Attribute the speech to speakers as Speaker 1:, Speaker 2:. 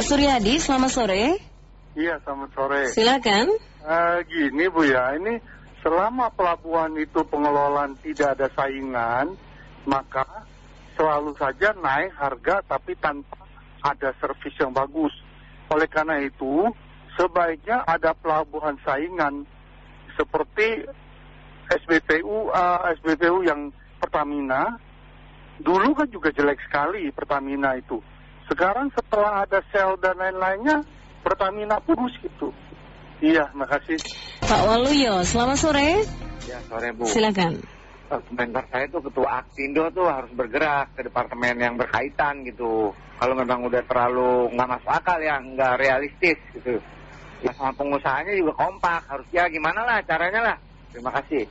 Speaker 1: Pak Suryadi, selamat sore.
Speaker 2: Iya, selamat sore.
Speaker 1: Silakan.
Speaker 2: Eh, gini Bu ya, ini selama pelabuhan itu pengelolaan tidak ada saingan, maka selalu saja naik harga tapi tanpa ada servis yang bagus. Oleh karena itu, sebaiknya ada pelabuhan saingan seperti SBPU, eh, SBPU yang Pertamina. Dulu kan juga jelek sekali Pertamina itu. Sekarang setelah ada sel dan lain-lainnya, Pertamina purus gitu. Iya, makasih.
Speaker 1: Pak Waluyo, selamat sore.
Speaker 3: Ya, sore Bu.
Speaker 1: Silakan.
Speaker 3: Eh, Komentar saya tuh ketua Aksindo tuh harus bergerak ke departemen yang berkaitan gitu. Kalau memang udah terlalu nggak masuk akal ya, nggak realistis gitu. Ya sama pengusahanya juga kompak, harus ya gimana lah caranya lah. Terima kasih.